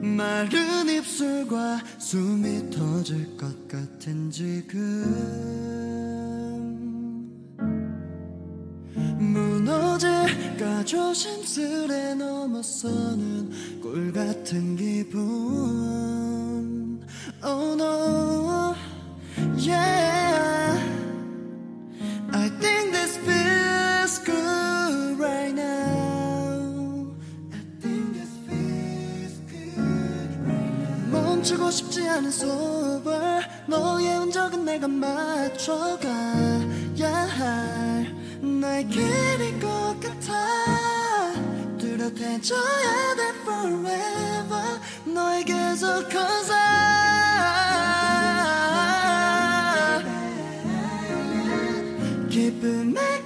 마른 입술과 숨이 터질 것 같은 지금. 무너질까 조심스레 넘어서는 꿀 같은 기분. Oh no 멈추고 싶지 않은 소벌 너의 흔적은 내가 맞춰가야 할 나의 길일 것 같아. 뚜렷해져야 돼 forever. 너에게서 커서 기쁨의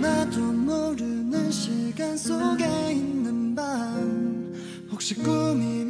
나도 모르는 시간 속에 있는 밤. 혹시 꿈이